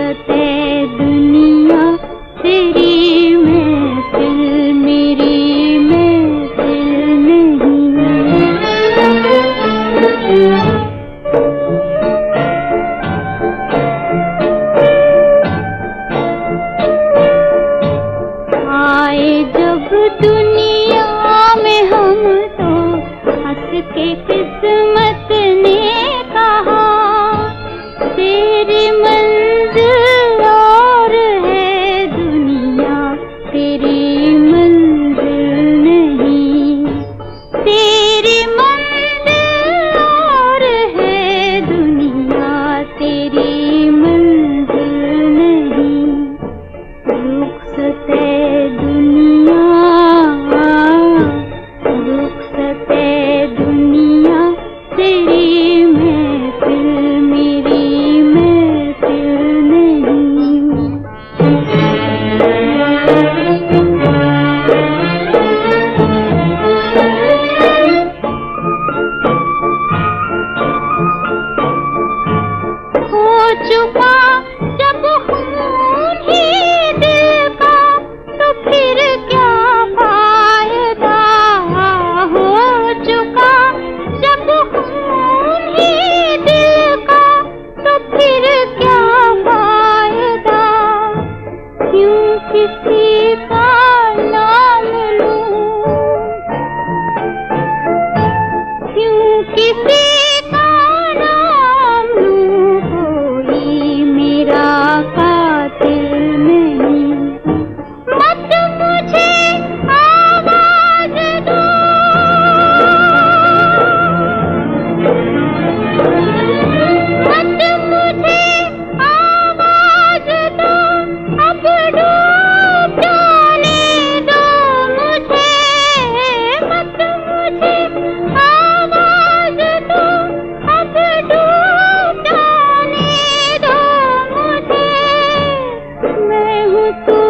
दुनिया तेरी महफिल मेरी महफिल नहीं। आए जब तू किसी क्यों किसी को